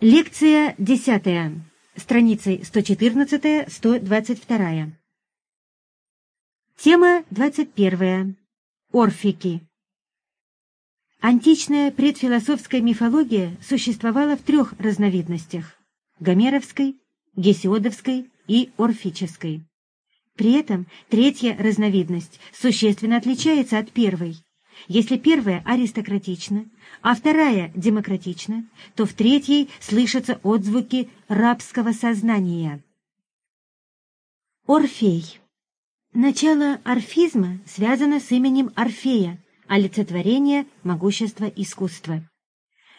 Лекция десятая. Страницы 114-122. Тема двадцать первая. Орфики. Античная предфилософская мифология существовала в трех разновидностях – гомеровской, гесиодовской и орфической. При этом третья разновидность существенно отличается от первой – если первая аристократична, а вторая демократична, то в третьей слышатся отзвуки рабского сознания. Орфей. Начало орфизма связано с именем Орфея, олицетворение могущества искусства.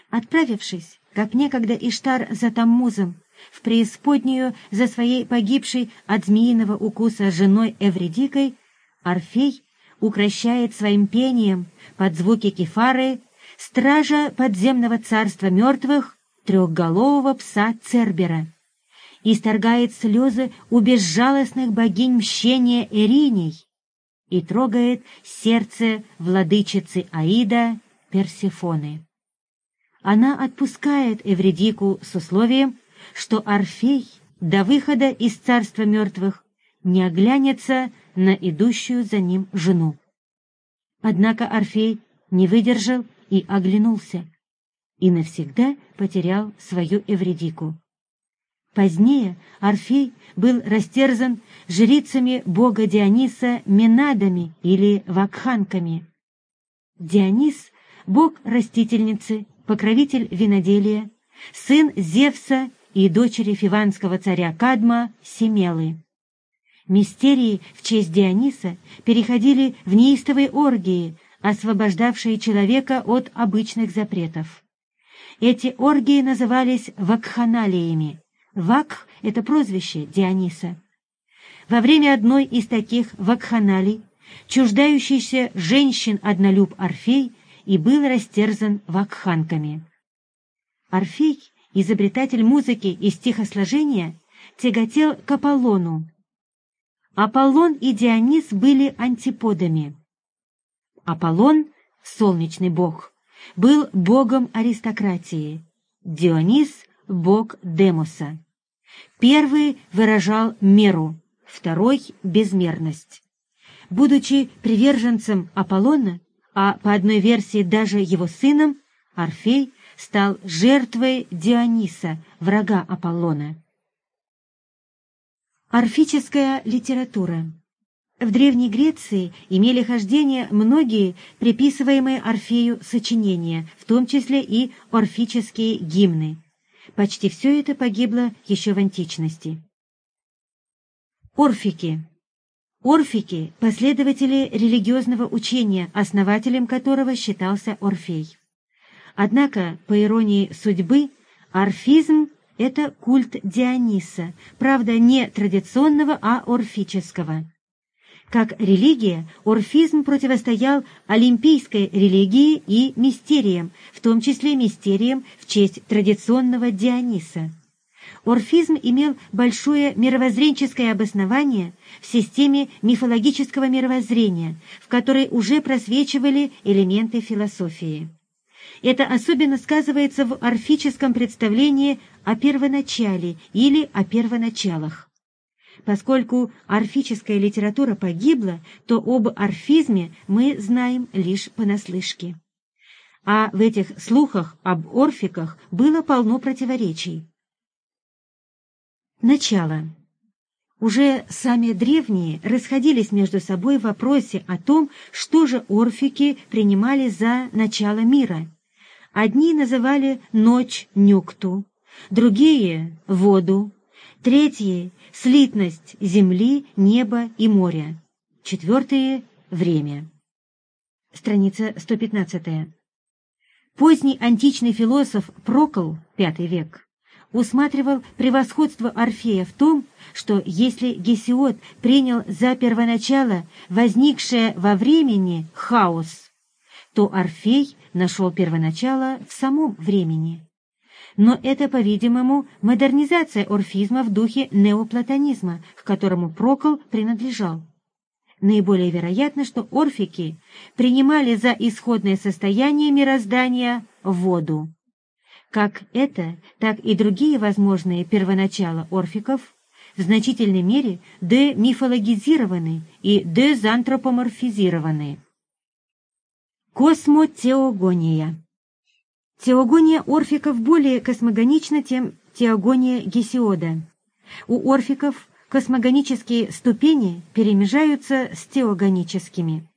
Отправившись, как некогда Иштар за Таммузом, в преисподнюю за своей погибшей от змеиного укуса женой Эвредикой, Орфей укращает своим пением под звуки кефары стража подземного царства мертвых трехголового пса Цербера, исторгает слезы у безжалостных богинь мщения Эриней и трогает сердце владычицы Аида Персефоны. Она отпускает Эвредику с условием, что Орфей до выхода из царства мертвых не оглянется на идущую за ним жену. Однако Орфей не выдержал и оглянулся, и навсегда потерял свою Эвредику. Позднее Орфей был растерзан жрицами бога Диониса Менадами или Вакханками. Дионис — бог растительницы, покровитель виноделия, сын Зевса и дочери фиванского царя Кадма Семелы. Мистерии в честь Диониса переходили в неистовые оргии, освобождавшие человека от обычных запретов. Эти оргии назывались вакханалиями. Вакх — это прозвище Диониса. Во время одной из таких вакханалий чуждающийся женщин-однолюб Орфей и был растерзан вакханками. Орфей, изобретатель музыки и стихосложения, тяготел к Аполлону, Аполлон и Дионис были антиподами. Аполлон, солнечный бог, был богом аристократии, Дионис — бог Демоса. Первый выражал меру, второй — безмерность. Будучи приверженцем Аполлона, а по одной версии даже его сыном, Орфей стал жертвой Диониса, врага Аполлона. Орфическая литература. В Древней Греции имели хождение многие приписываемые Орфею сочинения, в том числе и орфические гимны. Почти все это погибло еще в античности. Орфики. Орфики – последователи религиозного учения, основателем которого считался Орфей. Однако, по иронии судьбы, орфизм это культ Диониса, правда, не традиционного, а орфического. Как религия, орфизм противостоял олимпийской религии и мистериям, в том числе мистериям в честь традиционного Диониса. Орфизм имел большое мировоззренческое обоснование в системе мифологического мировоззрения, в которой уже просвечивали элементы философии. Это особенно сказывается в орфическом представлении о первоначале или о первоначалах. Поскольку орфическая литература погибла, то об орфизме мы знаем лишь понаслышке. А в этих слухах об орфиках было полно противоречий. Начало. Уже сами древние расходились между собой в вопросе о том, что же орфики принимали за начало мира – Одни называли ночь нюкту, другие — воду, третьи — слитность земли, неба и моря, четвертые — время. Страница 115. Поздний античный философ Прокл, V век, усматривал превосходство Орфея в том, что если Гесиод принял за первоначало возникшее во времени хаос, то Орфей нашел первоначало в самом времени. Но это, по-видимому, модернизация орфизма в духе неоплатонизма, к которому Прокол принадлежал. Наиболее вероятно, что орфики принимали за исходное состояние мироздания воду. Как это, так и другие возможные первоначала орфиков в значительной мере демифологизированы и дезантропоморфизированы. Космотеогония Теогония орфиков более космогонична, чем теогония Гесиода. У орфиков космогонические ступени перемежаются с теогоническими.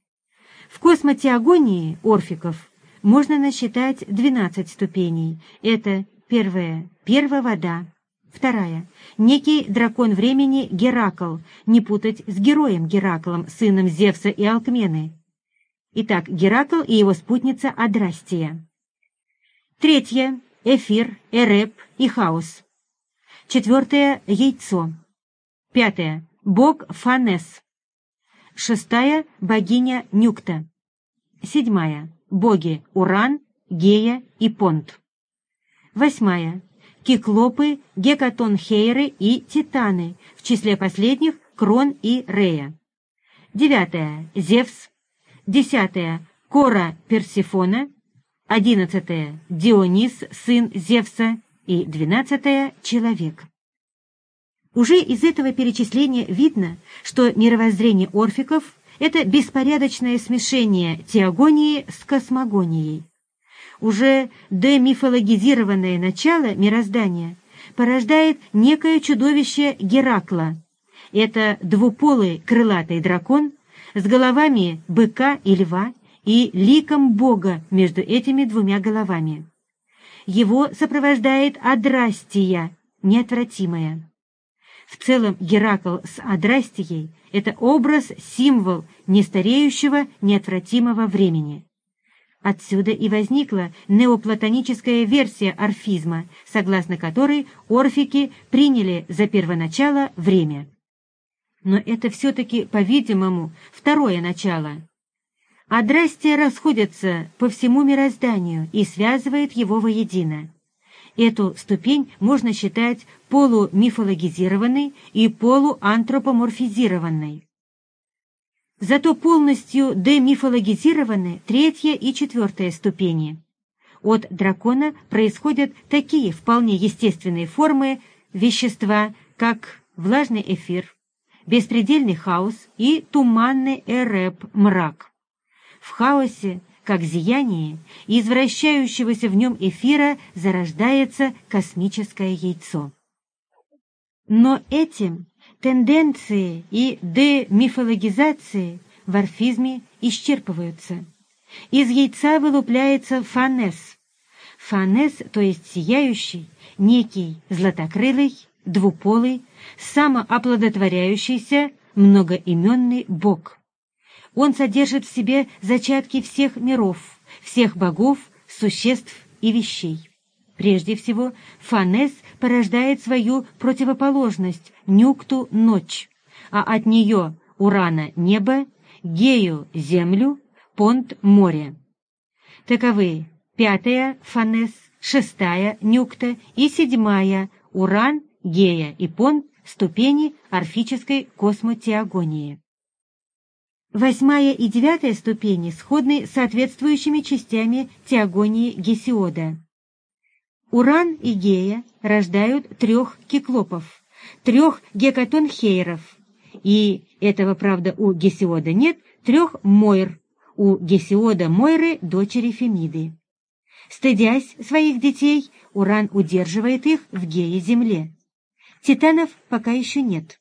В космотеогонии орфиков можно насчитать 12 ступеней. Это первая – первая вода, вторая – некий дракон времени Геракл, не путать с героем Гераклом, сыном Зевса и Алкмены. Итак, Геракл и его спутница Адрастия. Третье – эфир, эреп и хаос. Четвертое – яйцо. Пятое – бог Фанес. Шестая – богиня Нюкта. Седьмая – боги Уран, Гея и Понт. Восьмая – киклопы, гекатонхейры и титаны, в числе последних – Крон и Рея. Девятая – Зевс. Десятая – Кора Персифона. Одиннадцатая – Дионис, сын Зевса. И двенадцатая – Человек. Уже из этого перечисления видно, что мировоззрение орфиков – это беспорядочное смешение теогонии с космогонией. Уже демифологизированное начало мироздания порождает некое чудовище Геракла. Это двуполый крылатый дракон с головами быка и льва и ликом бога между этими двумя головами. Его сопровождает Адрастия, неотвратимая. В целом Геракл с Адрастией – это образ, символ нестареющего, неотвратимого времени. Отсюда и возникла неоплатоническая версия орфизма, согласно которой орфики приняли за первоначало время. Но это все-таки, по-видимому, второе начало. Адрастия расходятся по всему мирозданию и связывает его воедино. Эту ступень можно считать полумифологизированной и полуантропоморфизированной. Зато полностью демифологизированы третья и четвертая ступени. От дракона происходят такие вполне естественные формы вещества, как влажный эфир, беспредельный хаос и туманный эреп, мрак. В хаосе как зияние, из вращающегося в нем эфира зарождается космическое яйцо. Но этим тенденции и демифологизации в орфизме исчерпываются. Из яйца вылупляется фанес. Фанес, то есть сияющий, некий златокрылый, двуполый, самооплодотворяющийся, многоименный бог. Он содержит в себе зачатки всех миров, всех богов, существ и вещей. Прежде всего, Фанес порождает свою противоположность Нюкту — ночь, а от нее Урана — небо, Гею — землю, Понт — море. Таковы пятая — Фанес, шестая — Нюкта и седьмая — Уран, Гея и Понт — ступени орфической космотеогонии. Восьмая и девятая ступени сходны с соответствующими частями теогонии Гесиода. Уран и Гея рождают трех киклопов, трех гекатонхейров, и этого, правда, у Гесиода нет, трех Мойр, у Гесиода Мойры дочери Фемиды. Стыдясь своих детей, Уран удерживает их в Гее-земле. Титанов пока еще нет.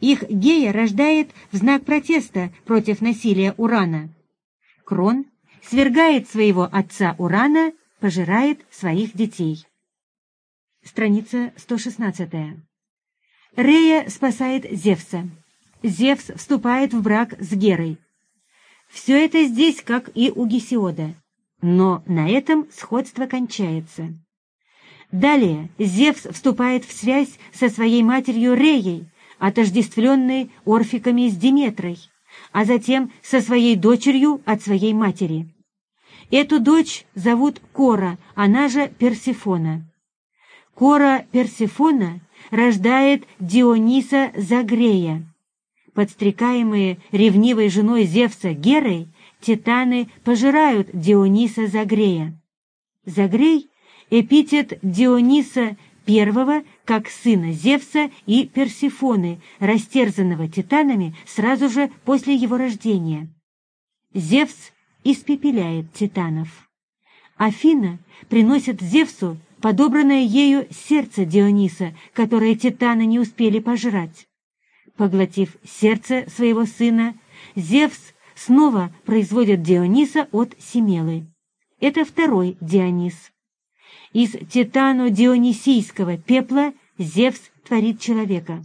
Их гея рождает в знак протеста против насилия Урана. Крон свергает своего отца Урана, пожирает своих детей. Страница 116. Рея спасает Зевса. Зевс вступает в брак с Герой. Все это здесь, как и у Гесиода. Но на этом сходство кончается. Далее Зевс вступает в связь со своей матерью Реей, отождествленной орфиками с Диметрой, а затем со своей дочерью от своей матери. Эту дочь зовут Кора, она же Персифона. Кора Персифона рождает Диониса Загрея. Подстрекаемые ревнивой женой Зевса Герой, титаны пожирают Диониса Загрея. Загрей эпитет Диониса I как сына Зевса и Персифоны, растерзанного титанами сразу же после его рождения. Зевс испепеляет титанов. Афина приносит Зевсу подобранное ею сердце Диониса, которое титаны не успели пожрать. Поглотив сердце своего сына, Зевс снова производит Диониса от Семелы. Это второй Дионис. Из титано-дионисийского пепла Зевс творит человека.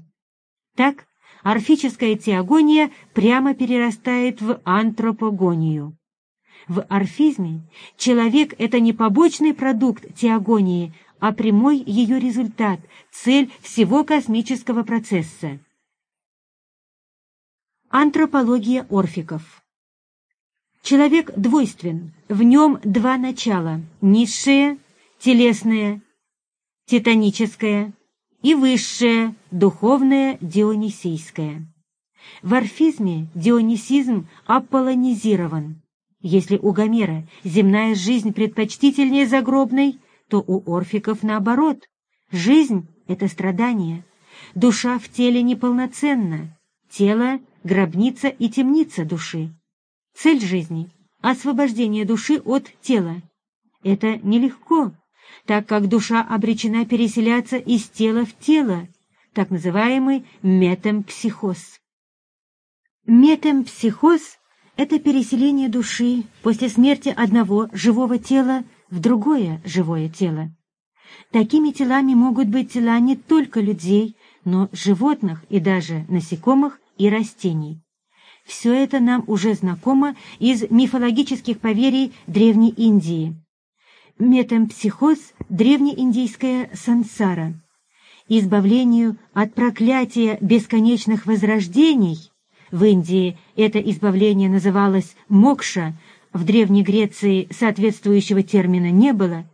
Так орфическая теогония прямо перерастает в антропогонию. В орфизме человек — это не побочный продукт теогонии, а прямой ее результат, цель всего космического процесса. Антропология орфиков Человек двойствен, в нем два начала – низшее, телесное, титаническое, и высшее, духовное, дионисийское. В орфизме дионисизм аполлонизирован. Если у Гомера земная жизнь предпочтительнее загробной, то у орфиков наоборот. Жизнь — это страдание. Душа в теле неполноценна. Тело — гробница и темница души. Цель жизни — освобождение души от тела. Это нелегко, так как душа обречена переселяться из тела в тело, так называемый метемпсихоз. Метемпсихоз — это переселение души после смерти одного живого тела в другое живое тело. Такими телами могут быть тела не только людей, но животных и даже насекомых и растений. Все это нам уже знакомо из мифологических поверий Древней Индии. Метампсихоз – древнеиндийская сансара. Избавлению от проклятия бесконечных возрождений в Индии это избавление называлось мокша, в Древней Греции соответствующего термина не было,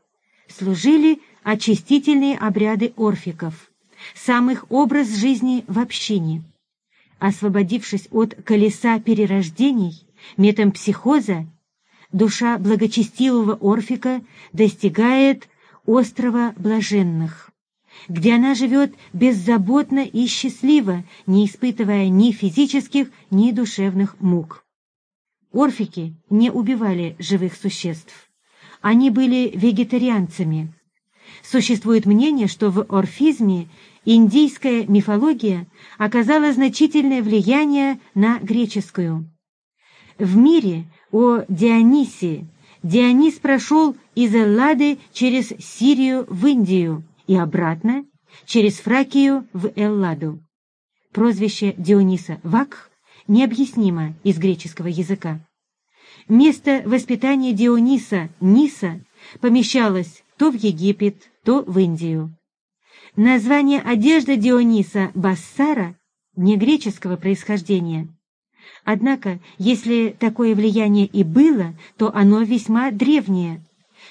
служили очистительные обряды орфиков, сам их образ жизни в общине. Освободившись от колеса перерождений, метампсихоза, душа благочестивого Орфика достигает острова блаженных, где она живет беззаботно и счастливо, не испытывая ни физических, ни душевных мук. Орфики не убивали живых существ. Они были вегетарианцами. Существует мнение, что в орфизме индийская мифология оказала значительное влияние на греческую. В мире о Дионисе Дионис прошел из Эллады через Сирию в Индию и обратно через Фракию в Элладу. Прозвище Диониса Вакх необъяснимо из греческого языка. Место воспитания Диониса Ниса помещалось то в Египет, то в Индию. Название одежды Диониса Бассара не греческого происхождения. Однако, если такое влияние и было, то оно весьма древнее,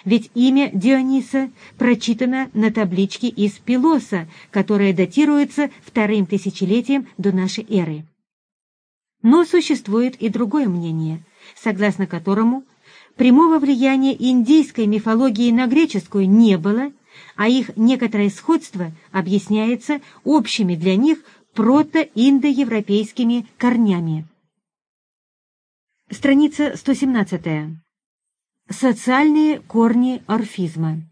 ведь имя Диониса прочитано на табличке из Пилоса, которая датируется вторым тысячелетием до нашей эры. Но существует и другое мнение, согласно которому прямого влияния индийской мифологии на греческую не было, а их некоторое сходство объясняется общими для них прото-индоевропейскими корнями. Страница 117. Социальные корни орфизма.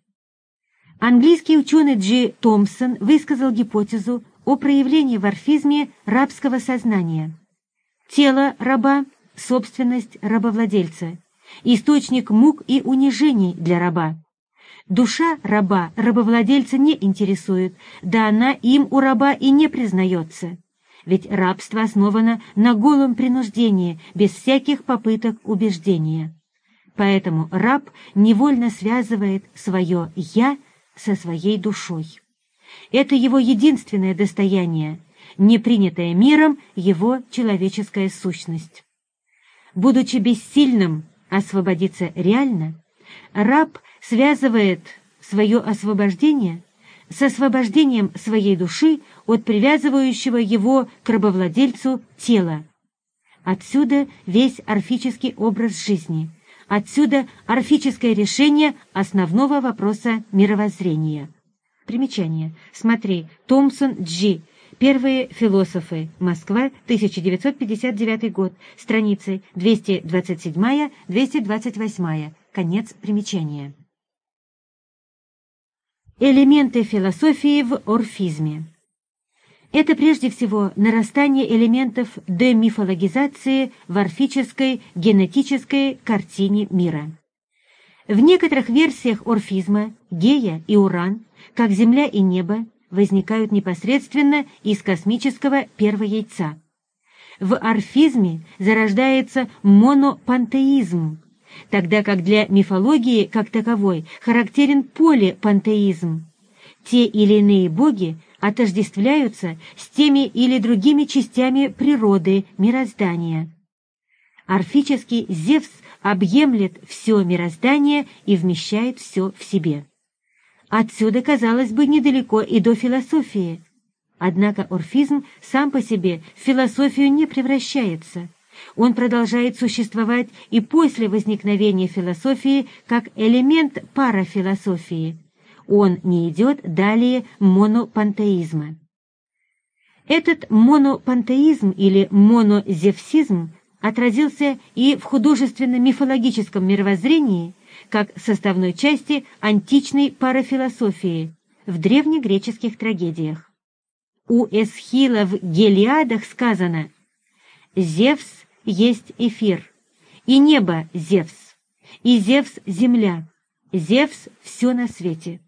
Английский ученый Джи Томпсон высказал гипотезу о проявлении в орфизме рабского сознания. Тело раба – собственность рабовладельца, источник мук и унижений для раба. Душа раба рабовладельца не интересует, да она им у раба и не признается. Ведь рабство основано на голом принуждении, без всяких попыток убеждения. Поэтому раб невольно связывает свое «я» со своей душой. Это его единственное достояние, не принятое миром его человеческая сущность. Будучи бессильным освободиться реально, раб связывает свое освобождение с освобождением своей души от привязывающего его к рабовладельцу тела. Отсюда весь орфический образ жизни, Отсюда орфическое решение основного вопроса мировоззрения. Примечание. Смотри, Томпсон Джи. Первые философы. Москва, 1959 год. Страницы 227-228. Конец примечания. Элементы философии в орфизме. Это прежде всего нарастание элементов демифологизации в орфической генетической картине мира. В некоторых версиях орфизма Гея и Уран, как Земля и небо, возникают непосредственно из космического первояйца. В орфизме зарождается монопантеизм, тогда как для мифологии как таковой характерен полипантеизм. Те или иные боги отождествляются с теми или другими частями природы, мироздания. Орфический Зевс объемлет все мироздание и вмещает все в себе. Отсюда, казалось бы, недалеко и до философии. Однако орфизм сам по себе в философию не превращается. Он продолжает существовать и после возникновения философии как элемент парафилософии он не идет далее монопантеизма. Этот монопантеизм или монозевсизм отразился и в художественно-мифологическом мировоззрении как составной части античной парафилософии в древнегреческих трагедиях. У Эсхила в Гелиадах сказано «Зевс есть эфир, и небо Зевс, и Зевс — земля, Зевс — все на свете».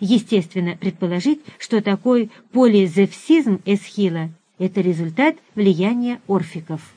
Естественно предположить, что такой полизевсизм Эсхила – это результат влияния орфиков.